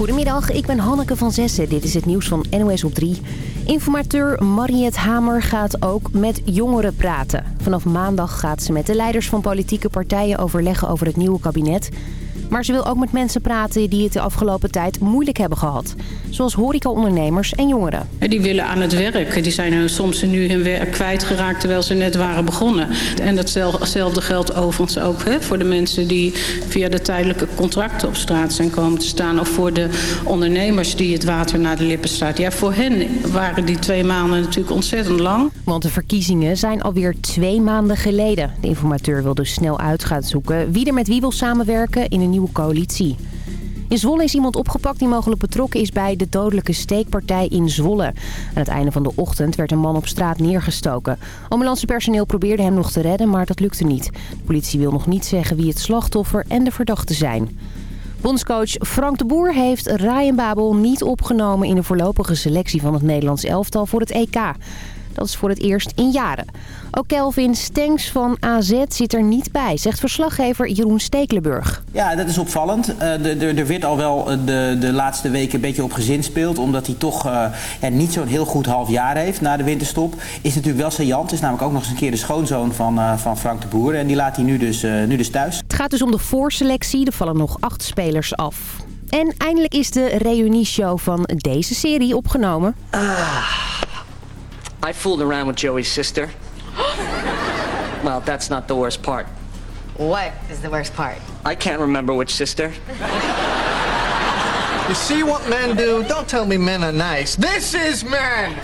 Goedemiddag, ik ben Hanneke van Zessen. Dit is het nieuws van NOS op 3. Informateur Mariette Hamer gaat ook met jongeren praten. Vanaf maandag gaat ze met de leiders van politieke partijen overleggen over het nieuwe kabinet. Maar ze wil ook met mensen praten die het de afgelopen tijd moeilijk hebben gehad. Zoals horecaondernemers en jongeren. Die willen aan het werk. Die zijn soms nu hun werk kwijtgeraakt terwijl ze net waren begonnen. En datzelfde geldt overigens ook hè, voor de mensen die via de tijdelijke contracten op straat zijn komen te staan. Of voor de ondernemers die het water naar de lippen staat. Ja, voor hen waren die twee maanden natuurlijk ontzettend lang. Want de verkiezingen zijn alweer twee maanden geleden. De informateur wil dus snel uit gaan zoeken wie er met wie wil samenwerken in een nieuwe coalitie. In Zwolle is iemand opgepakt die mogelijk betrokken is bij de dodelijke steekpartij in Zwolle. Aan het einde van de ochtend werd een man op straat neergestoken. Ambulancepersoneel probeerde hem nog te redden, maar dat lukte niet. De politie wil nog niet zeggen wie het slachtoffer en de verdachte zijn. Bondscoach Frank de Boer heeft Ryan Babel niet opgenomen in de voorlopige selectie van het Nederlands elftal voor het EK. Dat is voor het eerst in jaren. Ook Kelvin Stengs van AZ zit er niet bij, zegt verslaggever Jeroen Stekelenburg. Ja, dat is opvallend. Uh, er werd al wel eh, de, de laatste weken een beetje op gezinspeeld. Omdat hij toch uh, ja, niet zo'n heel goed half jaar heeft na de winterstop. Is natuurlijk wel saillant. Is namelijk ook nog eens een keer de schoonzoon van, uh, van Frank de Boer. En die laat hij nu dus, nu dus thuis. Het gaat dus om de voorselectie. Er vallen nog acht spelers af. En eindelijk is de reunieshow van deze serie opgenomen. Ah. I fooled around with Joey's sister. well, that's not the worst part. What is the worst part? I can't remember which sister. You see what men do? Don't tell me men are nice. This is men!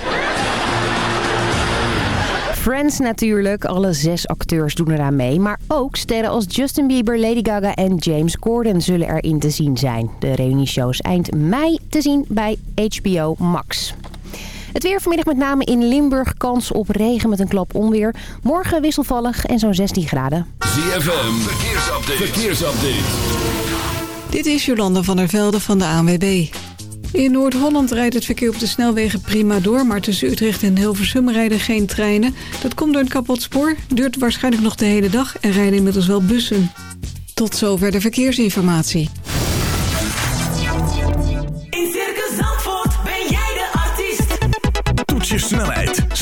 Friends natuurlijk. Alle zes acteurs doen eraan mee. Maar ook sterren als Justin Bieber, Lady Gaga en James Corden zullen erin te zien zijn. De reunieshow is eind mei te zien bij HBO Max. Het weer vanmiddag met name in Limburg. Kans op regen met een klap onweer. Morgen wisselvallig en zo'n 16 graden. ZFM, verkeersupdate. verkeersupdate. Dit is Jolanda van der Velde van de ANWB. In Noord-Holland rijdt het verkeer op de snelwegen prima door... maar tussen Utrecht en Hilversum rijden geen treinen. Dat komt door een kapot spoor, duurt waarschijnlijk nog de hele dag... en rijden inmiddels wel bussen. Tot zover de verkeersinformatie.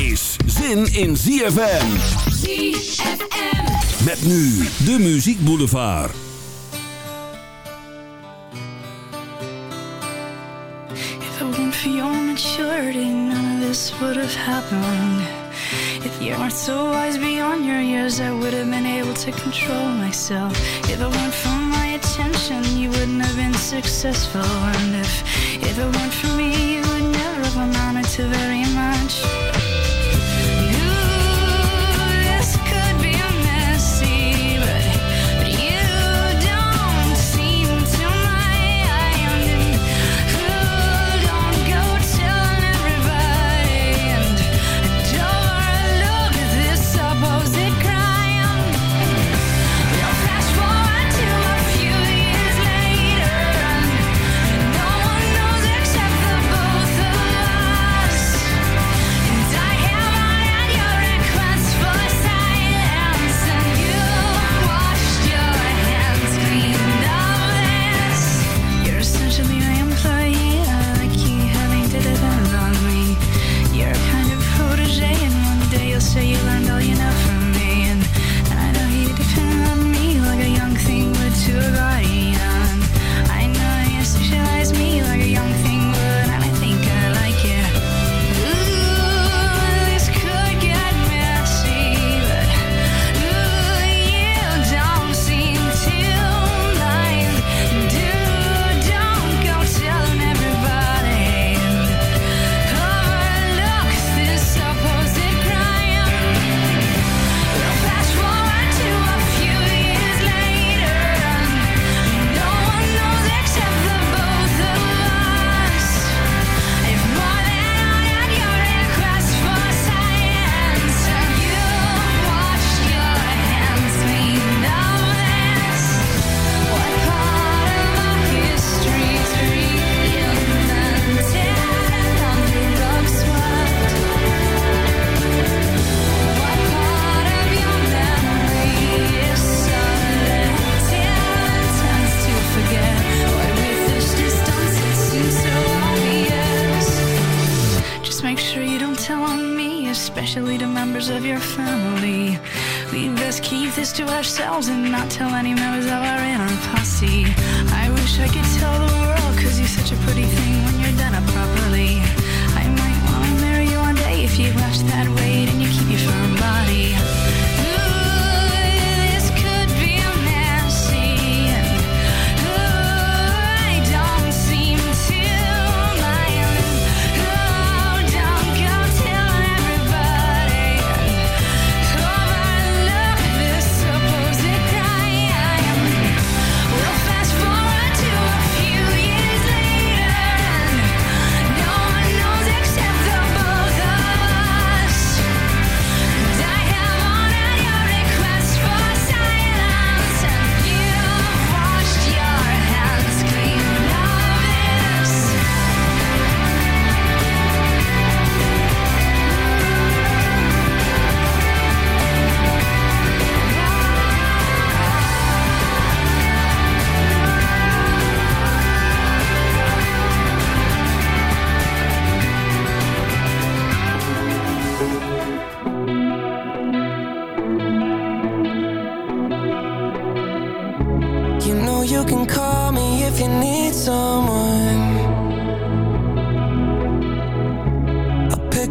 is zin in ZFM. ZFM. Met nu de Muziek Boulevard. If it weren't for your maturity, none of this would have happened. If you weren't so wise beyond your years, I would have been able to control myself. If it weren't for my attention, you wouldn't have been successful. And if, if it weren't for me, you would never have amounted to very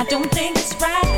I don't think it's right.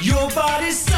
Your body's so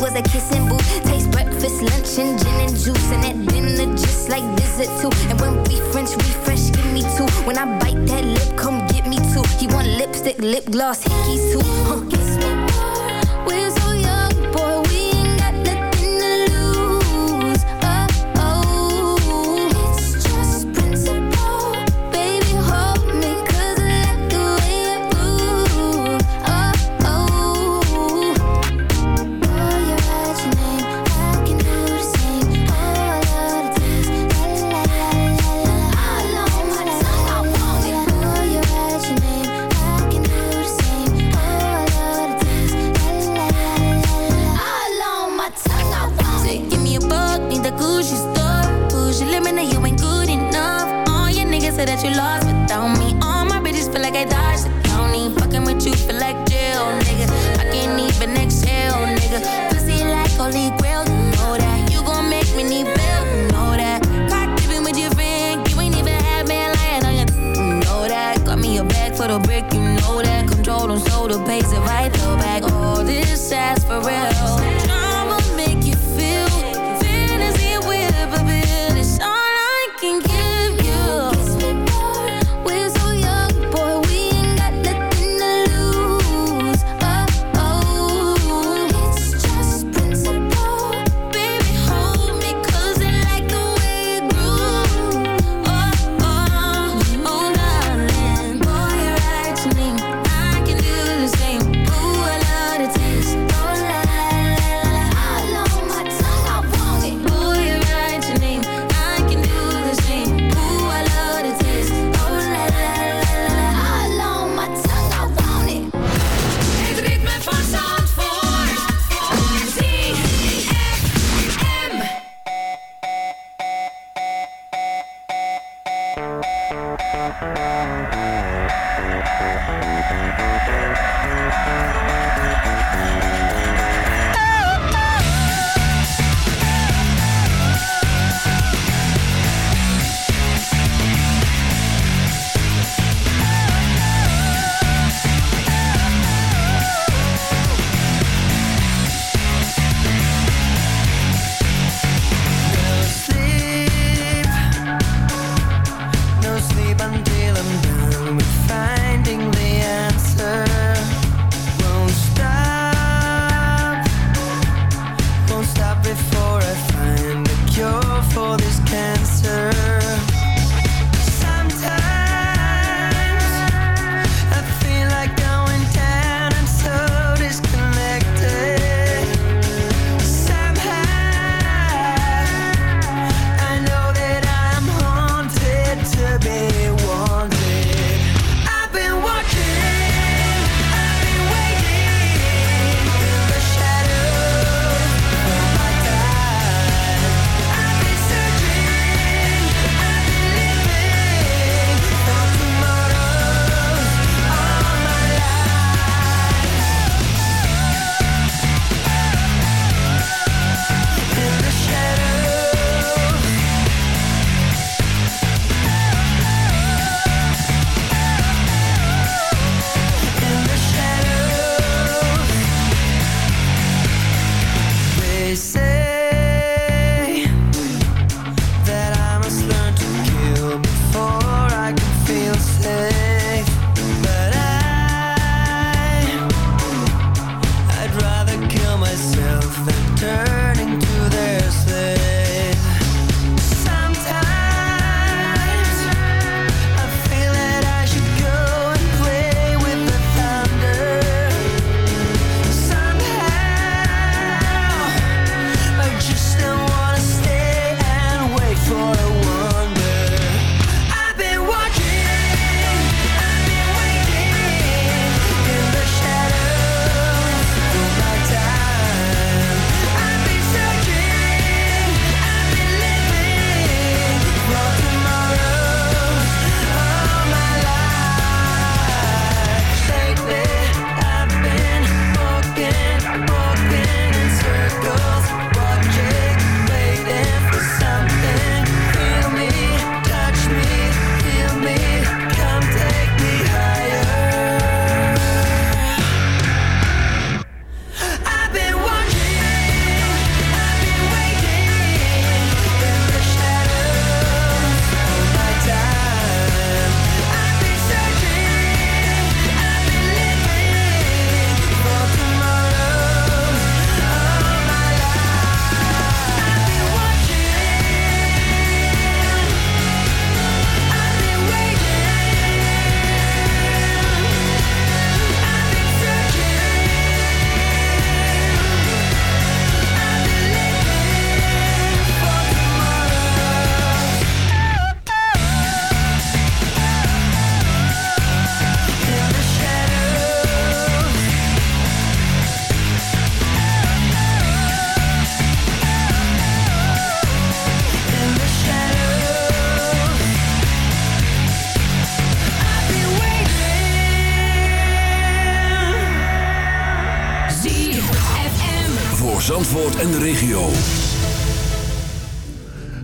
was a kissing booth. Taste breakfast, lunch, and gin and juice. And at dinner, just like visit too. And when we French refresh, give me two. When I bite that lip, come get me two. He want lipstick, lip gloss, hickeys too. Huh. Kiss me more.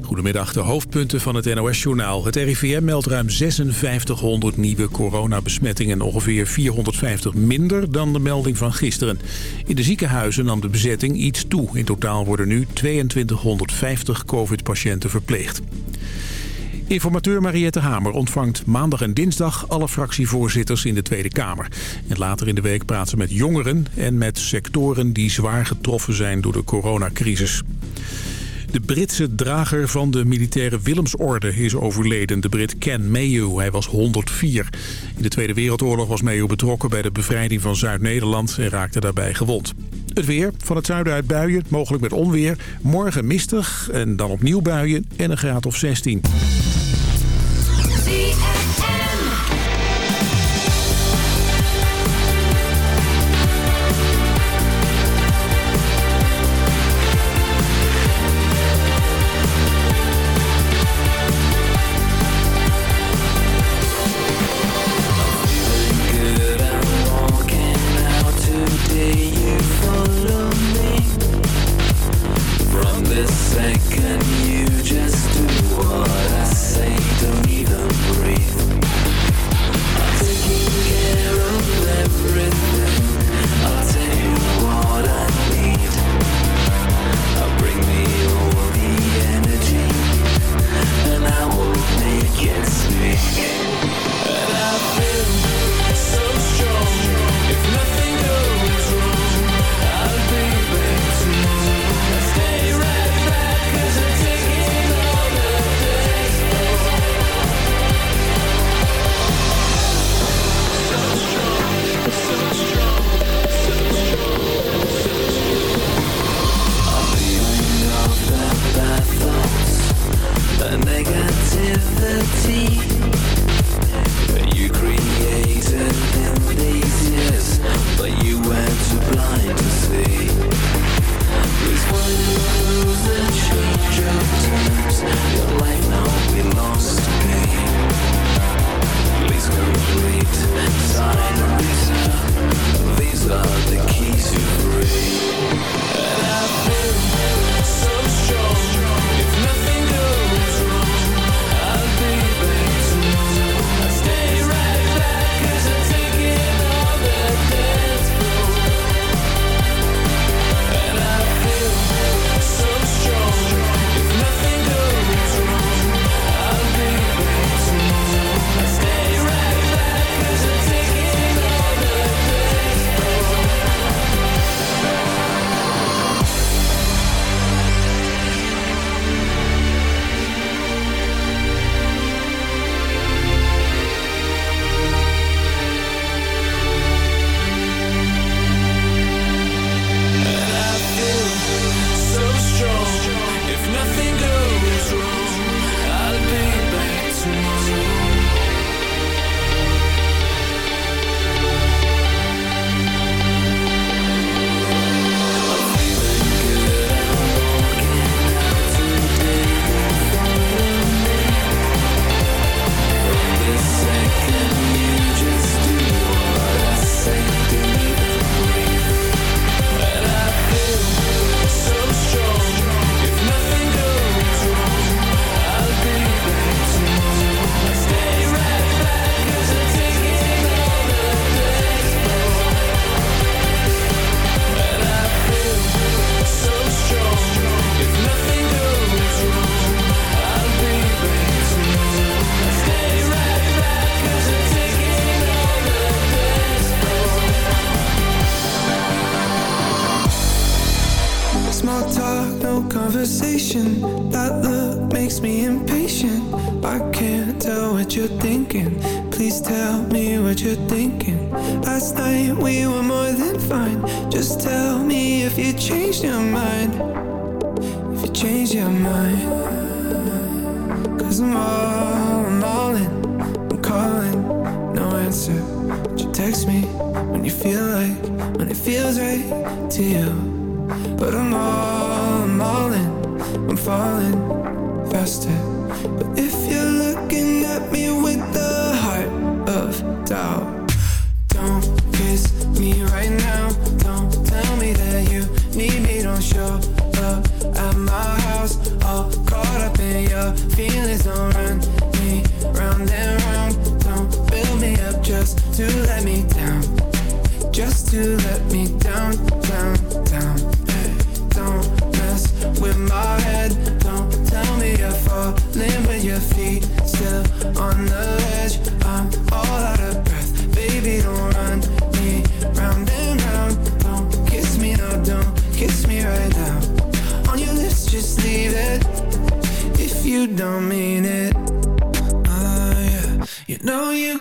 Goedemiddag, de hoofdpunten van het NOS-journaal. Het RIVM meldt ruim 5600 nieuwe coronabesmettingen. Ongeveer 450 minder dan de melding van gisteren. In de ziekenhuizen nam de bezetting iets toe. In totaal worden nu 2250 covid-patiënten verpleegd. Informateur Mariette Hamer ontvangt maandag en dinsdag alle fractievoorzitters in de Tweede Kamer. En later in de week praat ze met jongeren en met sectoren die zwaar getroffen zijn door de coronacrisis. De Britse drager van de militaire Willemsorde is overleden, de Brit Ken Mayo. Hij was 104. In de Tweede Wereldoorlog was Mayo betrokken bij de bevrijding van Zuid-Nederland en raakte daarbij gewond. Het weer, van het zuiden uit buien, mogelijk met onweer. Morgen mistig en dan opnieuw buien en een graad of 16. G-A- your feet still on the edge. I'm all out of breath, baby don't run me round and round. Don't kiss me now, don't kiss me right now. On your lips just leave it, if you don't mean it. Oh yeah, you know you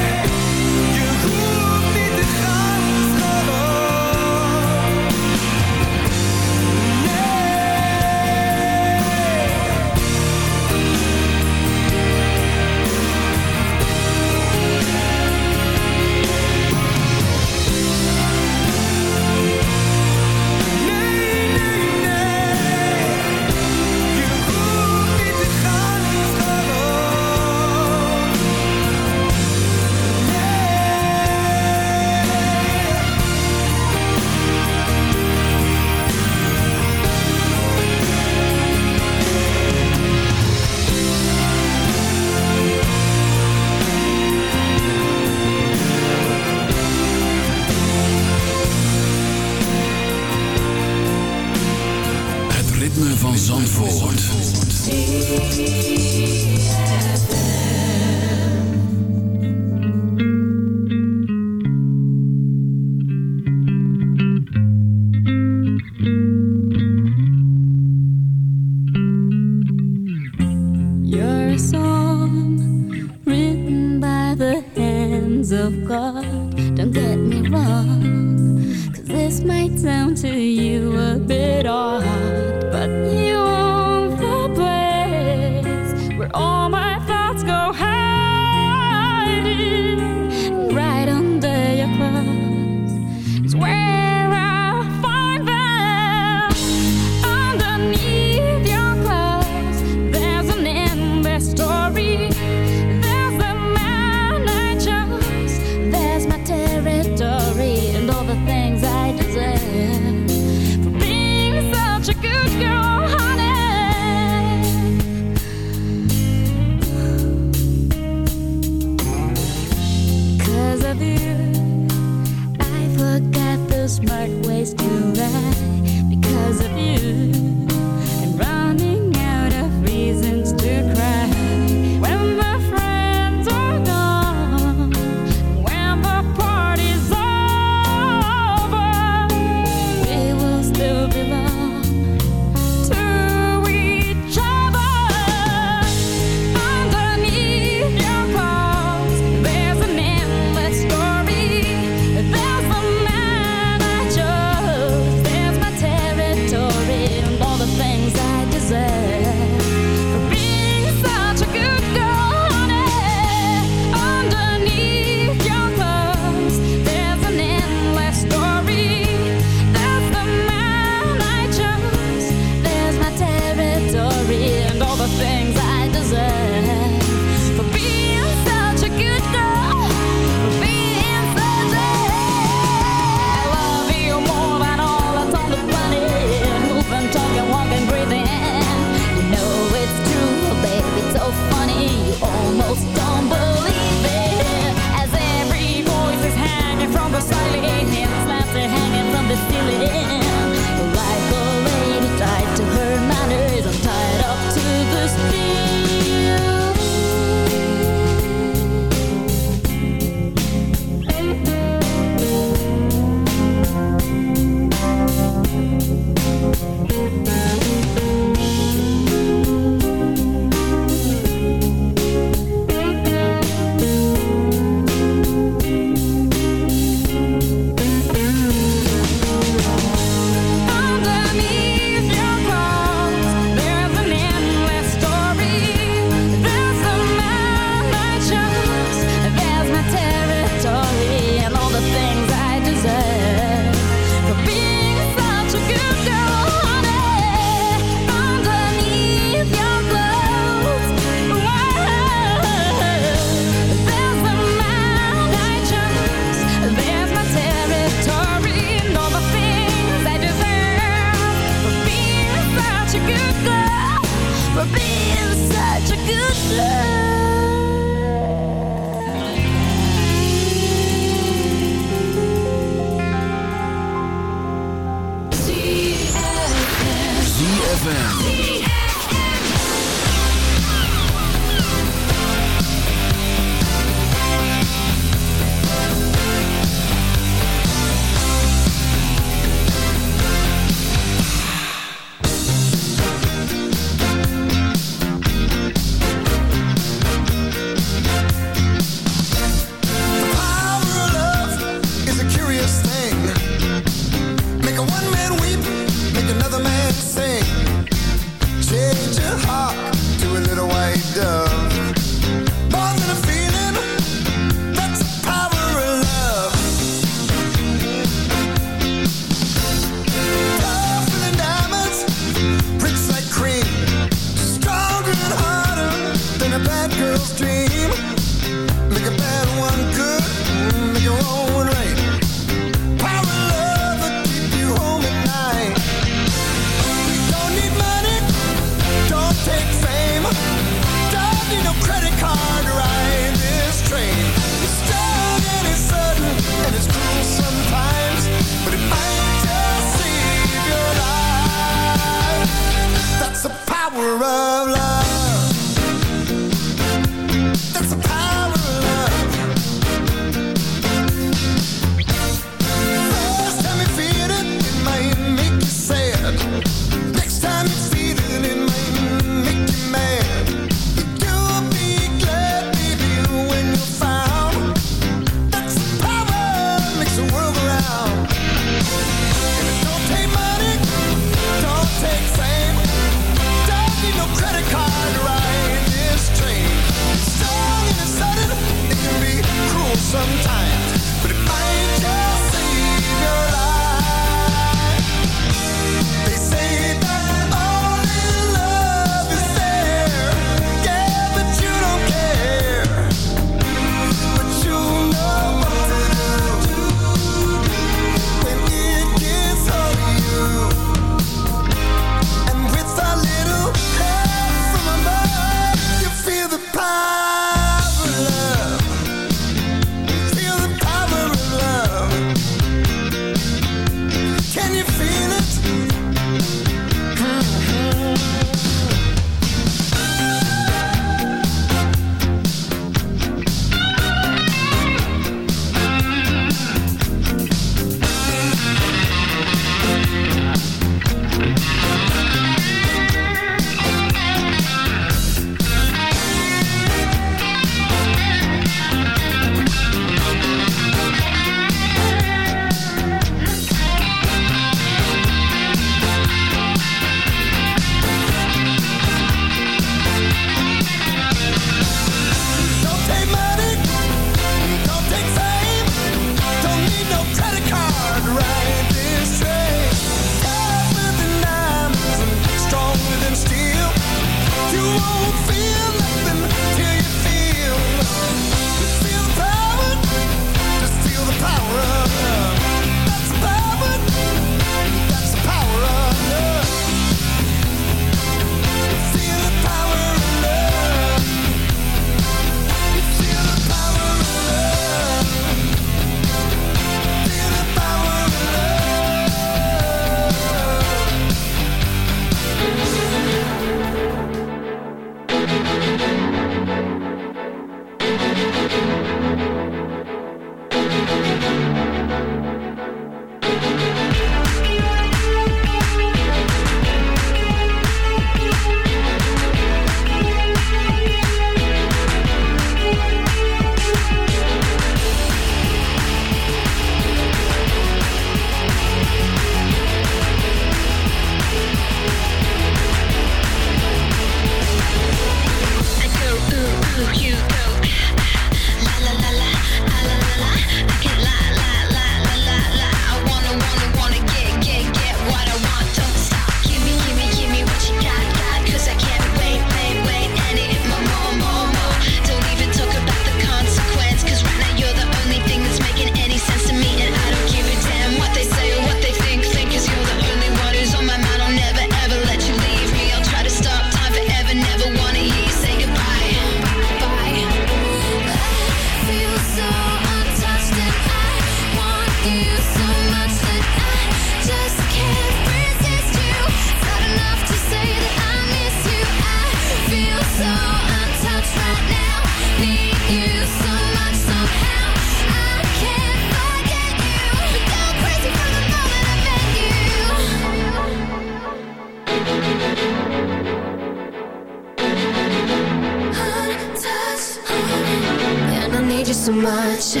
disso mancha